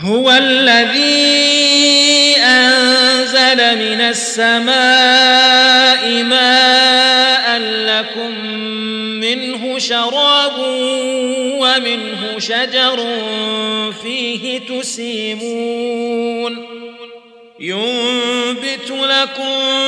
هو الذي أنزل من السماء ماء لكم منه شراب ومنه شجر فيه تسيمون ينبت لكم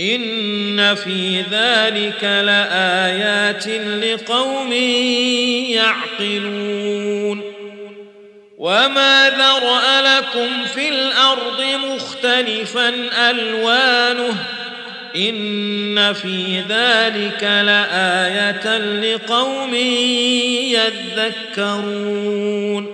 ان في ذلك لآيات لقوم يعقلون وما ذرأ لكم في الأرض مختلفا ألوانه ان في ذلك لآية لقوم يذكرون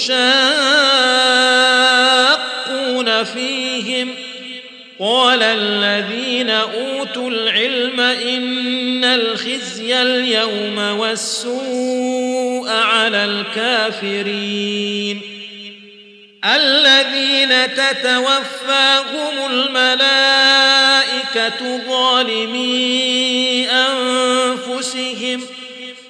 يشاقون فيهم قال الذين أوتوا العلم إن الخزي اليوم والسوء على الكافرين الذين تتوفاهم الملائكة ظالمي أنفسهم ۖ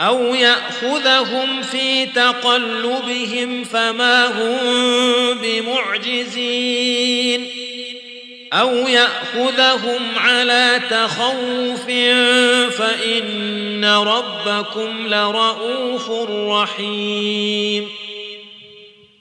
أو يأخذهم في تقلبهم فما هم بمعجزين أو يأخذهم على تخوف فإن ربكم لرؤوف رحيم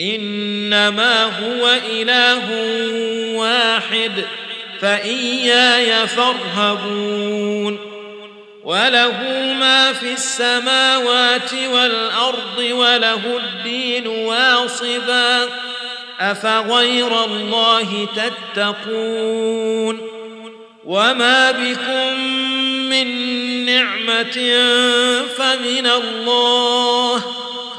إنما هو إله واحد فإياي فارهبون. وله ما في السماوات والأرض وله الدين واصبا أفغير الله تتقون. وما بكم من نعمة فمن الله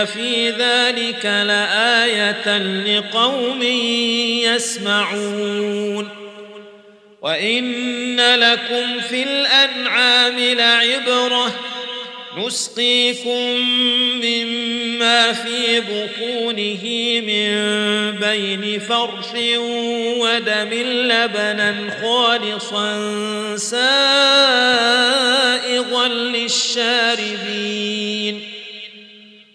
ان في ذلك لآية لقوم يسمعون وإن لكم في الأنعام لعبرة نسقيكم مما في بطونه من بين فرش ودم لبنا خالصا سائغا للشاربين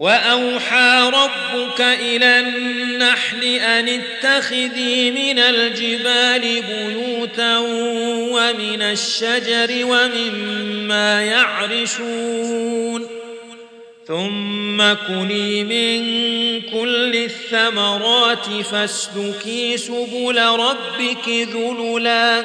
وأوحى ربك إلى النحل أن اتخذي من الجبال بيوتا ومن الشجر ومما يعرشون ثم كني من كل الثمرات فاسلكي سبل ربك ذللا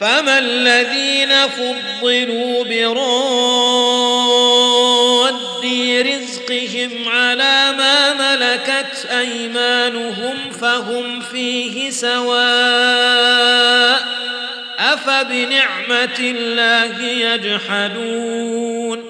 فما الذين فضلوا برد رزقهم على ما ملكت أيمانهم فهم فيه سواء أفبنعمة الله يجحدون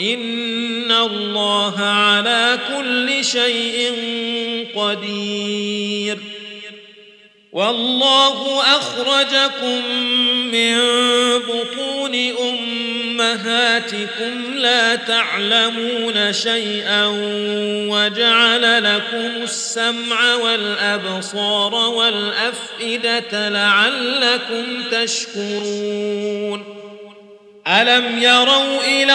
ان الله على كل شيء قدير والله اخرجكم من بطون امهاتكم لا تعلمون شيئا وجعل لكم السمع والابصار والافئدة لعلكم تشكرون ألم يروا إلى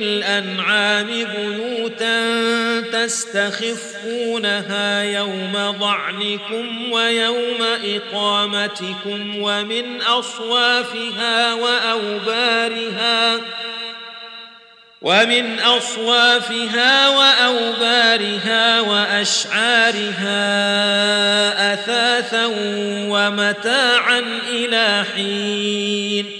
الأنعام بيوتا تستخفونها يوم ضعنكم ويوم إقامتكم ومن أصوافها وأوبارها ومن أصوافها وأوبارها وأشعارها أثاثا ومتاعا إلى حين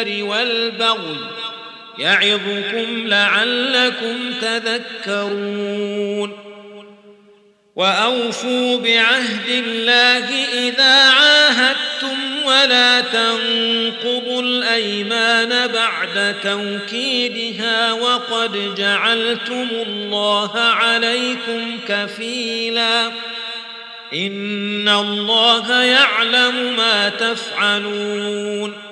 والإثم والبغي يعظكم لعلكم تذكرون. وأوفوا بعهد الله إذا عاهدتم ولا تنقضوا الأيمان بعد توكيدها وقد جعلتم الله عليكم كفيلاً. إن الله يعلم ما تفعلون.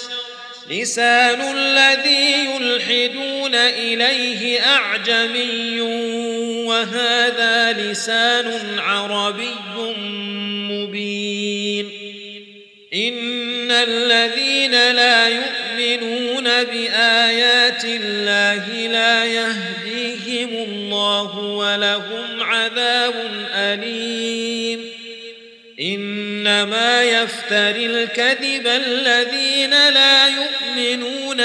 لسان الذي يلحدون إليه أعجمي وهذا لسان عربي مبين. إن الذين لا يؤمنون بآيات الله لا يهديهم الله ولهم عذاب أليم. إنما يفتر الكذب الذين لا يؤمنون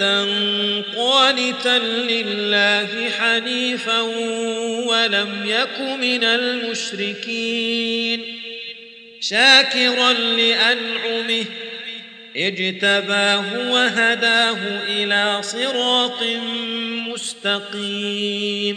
أمة قانتا لله حنيفا ولم يك من المشركين شاكرا لأنعمه اجتباه وهداه إلى صراط مستقيم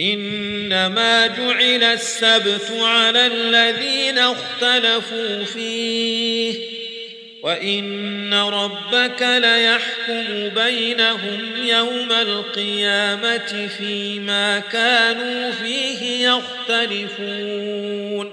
إنما جعل السبت على الذين اختلفوا فيه وإن ربك ليحكم بينهم يوم القيامة فيما كانوا فيه يختلفون.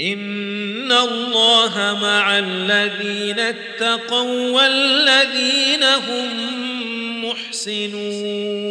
ان اللَّهَ مع الَّذِينَ اتقوا وَالَّذِينَ هم محسنون